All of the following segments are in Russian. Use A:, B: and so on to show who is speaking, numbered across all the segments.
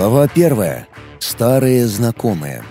A: Глава первая. Старые знакомые.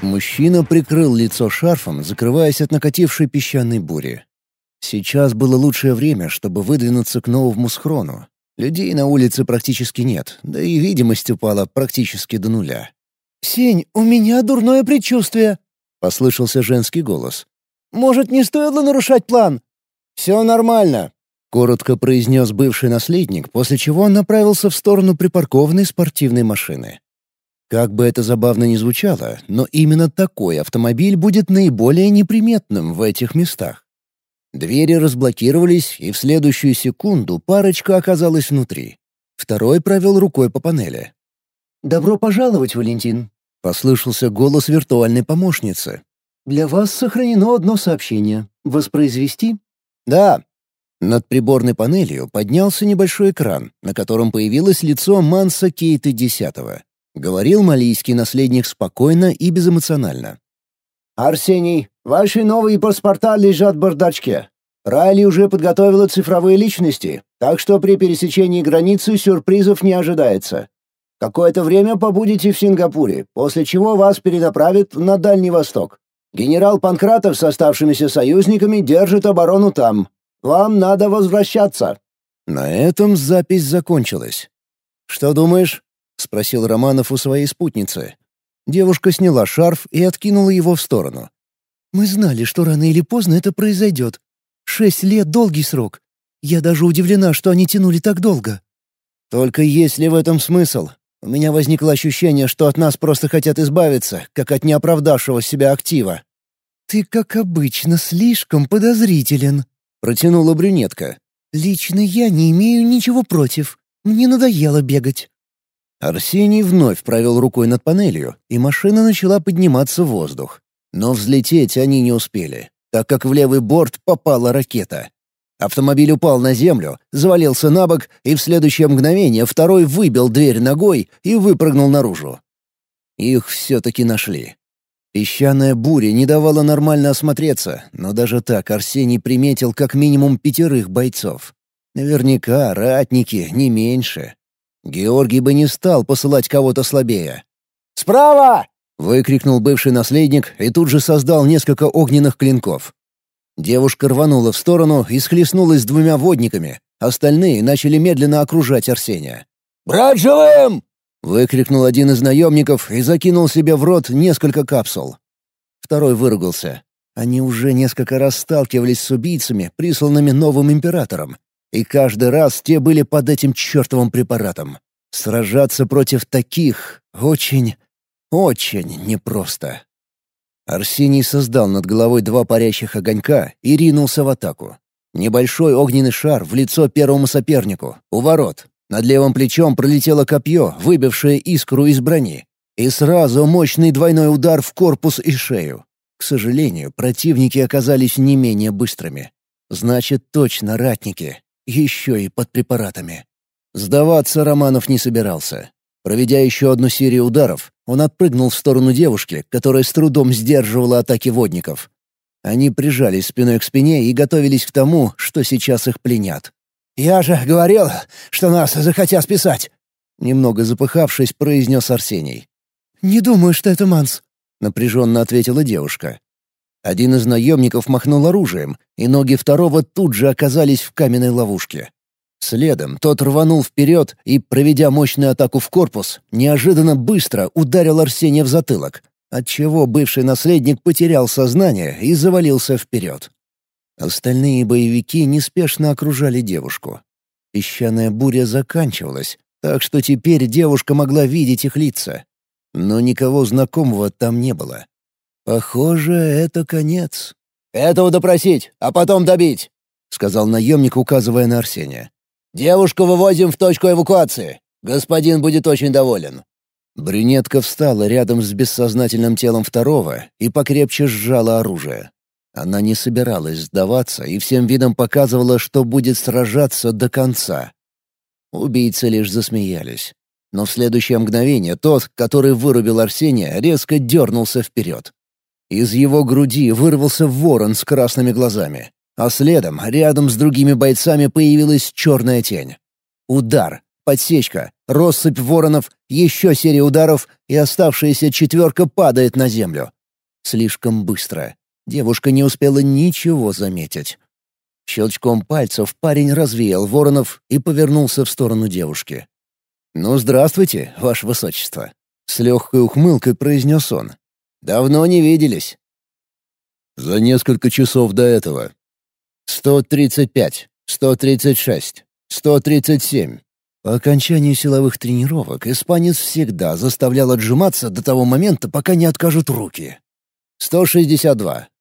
A: Мужчина прикрыл лицо шарфом, закрываясь от накатившей песчаной бури. Сейчас было лучшее время, чтобы выдвинуться к новому схрону. Людей на улице практически нет, да и видимость упала практически до нуля.
B: «Сень, у меня дурное предчувствие», — послышался женский голос. «Может, не стоило нарушать план?»
A: «Все нормально», — коротко произнес бывший наследник, после чего он направился в сторону припаркованной спортивной машины. Как бы это забавно ни звучало, но именно такой автомобиль будет наиболее неприметным в этих местах. Двери разблокировались, и в следующую секунду парочка оказалась внутри. Второй провел рукой по панели.
B: «Добро пожаловать, Валентин», — послышался голос виртуальной помощницы. «Для вас сохранено одно сообщение. Воспроизвести?»
A: «Да», над приборной панелью поднялся небольшой экран, на котором появилось лицо Манса Кейта Десятого. Говорил малийский наследник спокойно и безэмоционально.
C: «Арсений, ваши новые паспорта лежат в бардачке. Райли уже подготовила цифровые личности, так что при пересечении границы сюрпризов не ожидается. Какое-то время побудете в Сингапуре, после чего вас перенаправят на Дальний Восток. Генерал Панкратов с оставшимися союзниками держит оборону там, вам надо возвращаться».
A: На этом запись закончилась. «Что думаешь?» — спросил Романов у своей спутницы. Девушка сняла шарф и откинула его в сторону.
B: «Мы знали, что рано или поздно это произойдет. Шесть лет — долгий срок. Я даже удивлена, что они тянули так долго».
A: «Только есть ли в этом смысл? У меня возникло ощущение, что от нас просто хотят избавиться, как от неоправдавшего себя актива».
B: «Ты, как обычно, слишком подозрителен», —
A: протянула брюнетка.
B: «Лично я не имею ничего против. Мне надоело бегать».
A: Арсений вновь провел рукой над панелью, и машина начала подниматься в воздух. Но взлететь они не успели, так как в левый борт попала ракета. Автомобиль упал на землю, завалился на бок, и в следующее мгновение второй выбил дверь ногой и выпрыгнул наружу. Их все-таки нашли. Песчаная буря не давала нормально осмотреться, но даже так Арсений приметил как минимум пятерых бойцов. Наверняка ратники, не меньше. Георгий бы не стал посылать кого-то слабее.
C: «Справа!»
A: — выкрикнул бывший наследник и тут же создал несколько огненных клинков. Девушка рванула в сторону и схлестнулась с двумя водниками. Остальные начали медленно окружать Арсения.
C: «Брать живым!»
A: Выкрикнул один из наемников и закинул себе в рот несколько капсул. Второй выругался. Они уже несколько раз сталкивались с убийцами, присланными новым императором. И каждый раз те были под этим чертовым препаратом. Сражаться против таких очень, очень непросто. Арсений создал над головой два парящих огонька и ринулся в атаку. Небольшой огненный шар в лицо первому сопернику, у ворот, над левым плечом пролетело копье, выбившее искру из брони. И сразу мощный двойной удар в корпус и шею. К сожалению, противники оказались не менее быстрыми. Значит, точно ратники. Еще и под препаратами. Сдаваться Романов не собирался. Проведя еще одну серию ударов, он отпрыгнул в сторону девушки, которая с трудом сдерживала атаки водников. Они прижались спиной к спине и готовились к тому, что сейчас их пленят.
C: «Я же говорил, что нас захотят списать!»
A: Немного запыхавшись, произнес Арсений.
B: «Не думаю, что это Манс», —
A: напряженно ответила девушка. Один из наемников махнул оружием, и ноги второго тут же оказались в каменной ловушке. Следом тот рванул вперед и, проведя мощную атаку в корпус, неожиданно быстро ударил Арсения в затылок, отчего бывший наследник потерял сознание и завалился вперед. Остальные боевики неспешно окружали девушку. Песчаная буря заканчивалась, так что теперь девушка могла видеть их лица. Но никого знакомого там не было. Похоже, это конец.
C: «Этого допросить, а потом добить», — сказал наемник, указывая на Арсения. «Девушку вывозим в точку эвакуации. Господин будет очень доволен».
A: Брюнетка встала рядом с бессознательным телом второго и покрепче сжала оружие. Она не собиралась сдаваться и всем видом показывала, что будет сражаться до конца. Убийцы лишь засмеялись. Но в следующее мгновение тот, который вырубил Арсения, резко дернулся вперед. Из его груди вырвался ворон с красными глазами, а следом, рядом с другими бойцами, появилась черная тень. Удар, подсечка, россыпь воронов, Еще серия ударов, и оставшаяся четверка падает на землю. Слишком быстро. Девушка не успела ничего заметить. Щелчком пальцев парень развеял воронов и повернулся в сторону девушки. «Ну, здравствуйте, ваше высочество», — с легкой ухмылкой произнес он. «Давно не виделись». За несколько часов до этого. «Сто тридцать пять, сто тридцать шесть, сто тридцать семь». По окончании силовых тренировок испанец всегда заставлял отжиматься до того момента, пока не откажут руки. Сто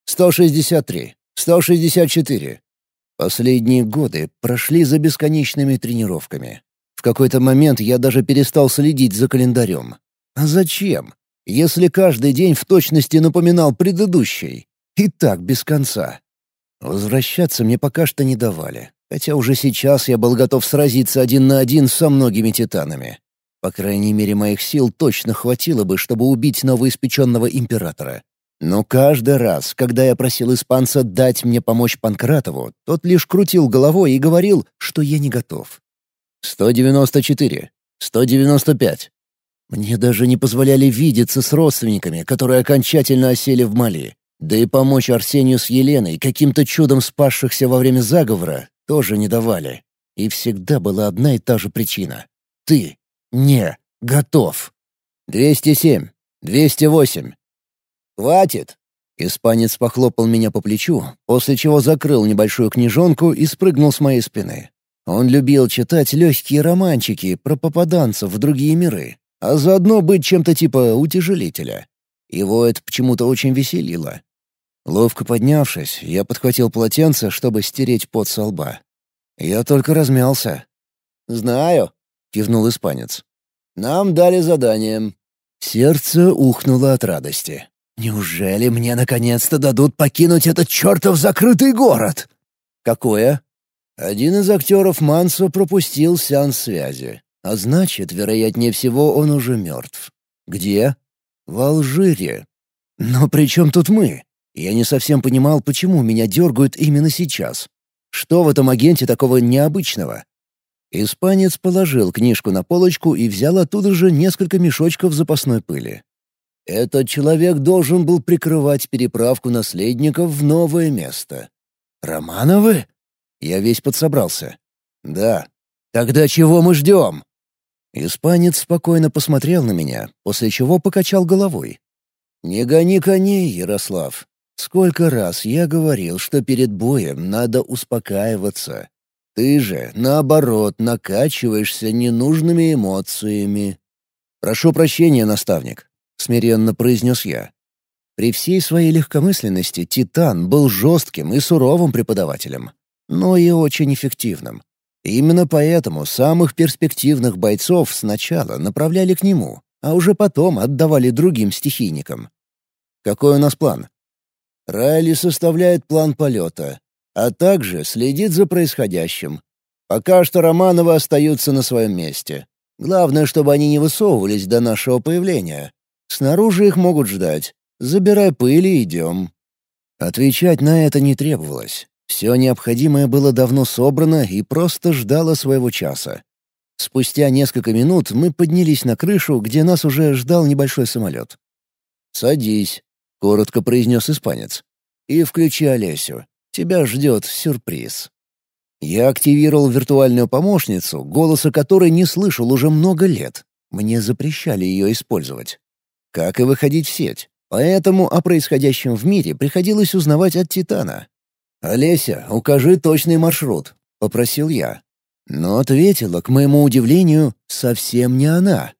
A: шестьдесят два, сто шестьдесят три, сто шестьдесят четыре. Последние годы прошли за бесконечными тренировками. В какой-то момент я даже перестал следить за календарем. А зачем? Если каждый день в точности напоминал предыдущий. И так без конца. Возвращаться мне пока что не давали. Хотя уже сейчас я был готов сразиться один на один со многими титанами. По крайней мере, моих сил точно хватило бы, чтобы убить новоиспеченного императора. Но каждый раз, когда я просил испанца дать мне помочь Панкратову, тот лишь крутил головой и говорил, что я не готов. «194. 195». Мне даже не позволяли видеться с родственниками, которые окончательно осели в Мали. Да и помочь Арсению с Еленой, каким-то чудом спасшихся во время заговора, тоже не давали. И всегда была одна и та же причина. «Ты не готов». «207. 208. «Хватит!» Испанец похлопал меня по плечу, после чего закрыл небольшую книжонку и спрыгнул с моей спины. Он любил читать легкие романчики про попаданцев в другие миры, а заодно быть чем-то типа утяжелителя. Его это почему-то очень веселило. Ловко поднявшись, я подхватил полотенце, чтобы стереть пот со лба. Я только размялся. «Знаю», — кивнул испанец. «Нам дали задание». Сердце ухнуло от радости. Неужели мне наконец-то дадут покинуть этот чертов закрытый город? Какое? Один из актеров Мансо пропустил сеанс связи. А значит, вероятнее всего, он уже мертв. Где? В Алжире. Но при чем тут мы? Я не совсем понимал, почему меня дергают именно сейчас. Что в этом агенте такого необычного? Испанец положил книжку на полочку и взял оттуда же несколько мешочков запасной пыли. Этот человек должен был прикрывать переправку наследников в новое место. Романовы? Я весь подсобрался. Да. Тогда чего мы ждем? Испанец спокойно посмотрел на меня, после чего покачал головой. «Не гони коней, Ярослав. Сколько раз я говорил, что перед боем надо успокаиваться. Ты же, наоборот, накачиваешься ненужными эмоциями. Прошу прощения, наставник. — смиренно произнес я. При всей своей легкомысленности Титан был жестким и суровым преподавателем, но и очень эффективным. Именно поэтому самых перспективных бойцов сначала направляли к нему, а уже потом отдавали другим стихийникам. Какой у нас план? Райли составляет план полета, а также следит за происходящим. Пока что Романовы остаются на своем месте. Главное, чтобы они не высовывались до нашего появления, Снаружи их могут ждать. Забирай пыль и идем». Отвечать на это не требовалось. Все необходимое было давно собрано и просто ждало своего часа. Спустя несколько минут мы поднялись на крышу, где нас уже ждал небольшой самолет. «Садись», — коротко произнес испанец. «И включи Олесю. Тебя ждет сюрприз». Я активировал виртуальную помощницу, голоса которой не слышал уже много лет. Мне запрещали ее использовать как и выходить в сеть. Поэтому о происходящем в мире приходилось узнавать от Титана. «Олеся, укажи точный маршрут», — попросил я. Но ответила, к моему удивлению, совсем не она.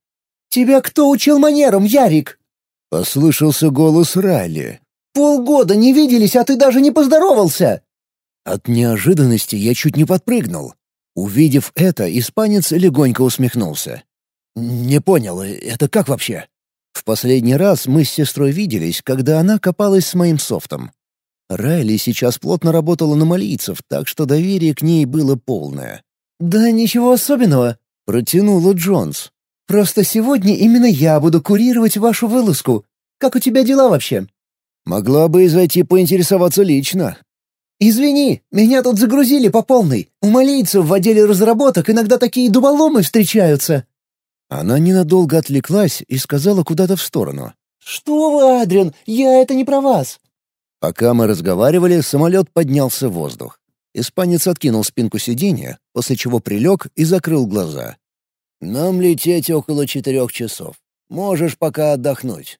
B: «Тебя кто учил манерам, Ярик?»
A: — послышался голос Райли.
B: «Полгода не виделись, а ты даже не поздоровался!»
A: От неожиданности я чуть не подпрыгнул. Увидев это, испанец легонько усмехнулся. «Не понял, это как вообще?» В последний раз мы с сестрой виделись, когда она копалась с моим софтом. Райли сейчас плотно работала на малийцев, так что доверие к ней было полное.
B: «Да ничего особенного», —
A: протянула Джонс.
B: «Просто сегодня именно я буду курировать вашу вылазку. Как у тебя дела вообще?»
A: «Могла бы и зайти поинтересоваться лично».
B: «Извини, меня тут загрузили по полной. У малийцев в отделе разработок иногда такие дуболомы встречаются».
A: Она ненадолго отвлеклась и сказала куда-то в сторону.
B: «Что вы, Адриан, я это не про вас!»
A: Пока мы разговаривали, самолет поднялся в воздух. Испанец откинул спинку сиденья, после чего прилег и закрыл глаза. «Нам лететь около четырех часов. Можешь пока отдохнуть».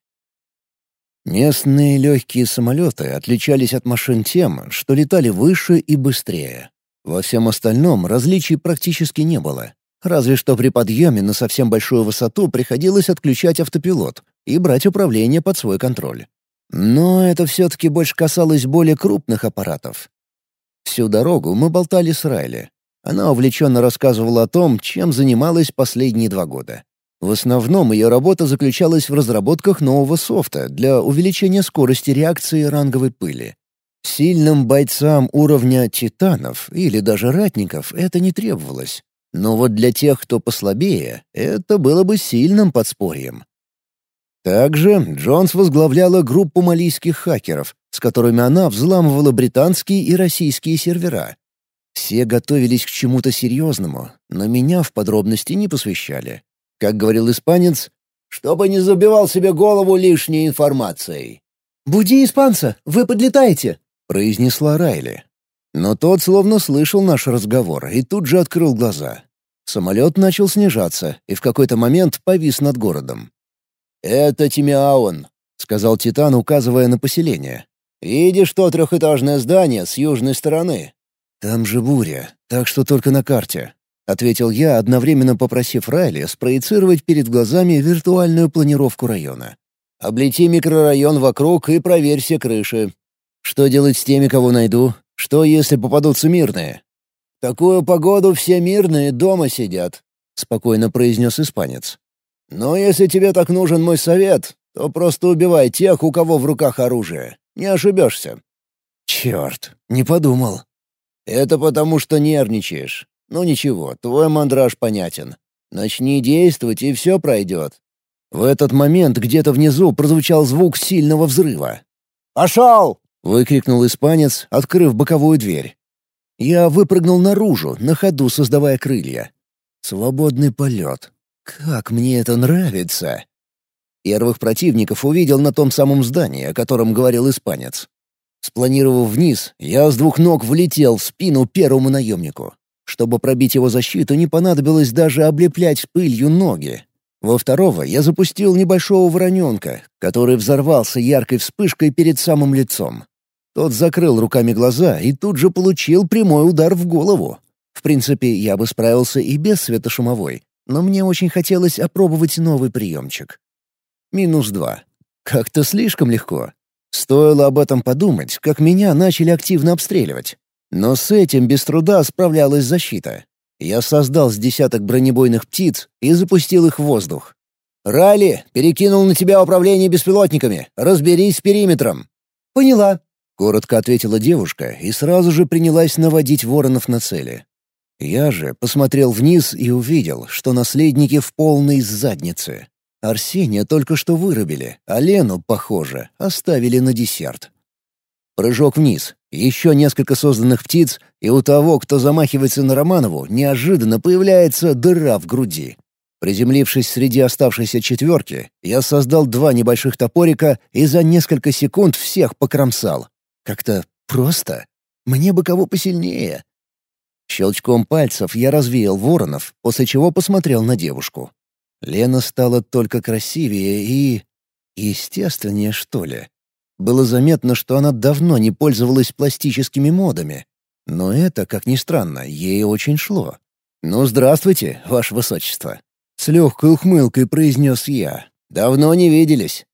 A: Местные легкие самолеты отличались от машин тем, что летали выше и быстрее. Во всем остальном различий практически не было. Разве что при подъеме на совсем большую высоту приходилось отключать автопилот и брать управление под свой контроль. Но это все-таки больше касалось более крупных аппаратов. Всю дорогу мы болтали с Райли. Она увлеченно рассказывала о том, чем занималась последние два года. В основном ее работа заключалась в разработках нового софта для увеличения скорости реакции ранговой пыли. Сильным бойцам уровня титанов или даже ратников это не требовалось. Но вот для тех, кто послабее, это было бы сильным подспорьем. Также Джонс возглавляла группу малийских хакеров, с которыми она взламывала британские и российские сервера. Все готовились к чему-то серьезному, но меня в подробности не посвящали. Как говорил испанец, «чтобы не забивал себе голову лишней информацией».
B: «Буди испанца, вы подлетаете!»
A: — произнесла Райли. Но тот словно слышал наш разговор и тут же открыл глаза. Самолет начал снижаться и в какой-то момент повис над городом. «Это Тимиаон», — сказал Титан, указывая на поселение. «Видишь то трехэтажное здание с южной стороны?» «Там же буря, так что только на карте», — ответил я, одновременно попросив Райли спроецировать перед глазами виртуальную планировку района. «Облети микрорайон вокруг и проверь все крыши. Что делать с теми, кого найду? Что, если попадутся мирные? Такую погоду все мирные дома сидят», — спокойно произнес испанец. «Но если тебе так нужен мой совет, то просто убивай тех, у кого в руках оружие. Не ошибешься». «Черт, не подумал». «Это потому, что нервничаешь. Ну ничего, твой мандраж понятен. Начни действовать, и все пройдет». В этот момент где-то внизу прозвучал звук сильного взрыва.
C: «Пошел!»
A: — выкрикнул испанец, открыв боковую дверь. Я выпрыгнул наружу, на ходу создавая крылья. Свободный полет. Как мне это нравится! Первых противников увидел на том самом здании, о котором говорил испанец. Спланировав вниз, я с двух ног влетел в спину первому наемнику. Чтобы пробить его защиту, не понадобилось даже облеплять пылью ноги. Во второго я запустил небольшого вороненка, который взорвался яркой вспышкой перед самым лицом. Тот закрыл руками глаза и тут же получил прямой удар в голову. В принципе, я бы справился и без светошумовой, но мне очень хотелось опробовать новый приемчик. Минус два. Как-то слишком легко. Стоило об этом подумать, как меня начали активно обстреливать. Но с этим без труда справлялась защита. Я создал с десяток бронебойных птиц и запустил их в воздух. «Ралли, перекинул на тебя управление беспилотниками. Разберись с периметром».
B: «Поняла», —
A: коротко ответила девушка и сразу же принялась наводить воронов на цели. Я же посмотрел вниз и увидел, что наследники в полной заднице. Арсения только что вырубили, а Лену, похоже, оставили на десерт. Прыжок вниз, еще несколько созданных птиц, и у того, кто замахивается на Романову, неожиданно появляется дыра в груди. Приземлившись среди оставшейся четверки, я создал два небольших топорика и за несколько секунд всех покромсал. Как-то просто. Мне бы кого посильнее. Щелчком пальцев я развеял воронов, после чего посмотрел на девушку. Лена стала только красивее и... естественнее, что ли. Было заметно, что она давно не пользовалась пластическими модами. Но это, как ни странно, ей очень шло. «Ну, здравствуйте, ваше высочество!» С легкой ухмылкой произнес я. «Давно не виделись.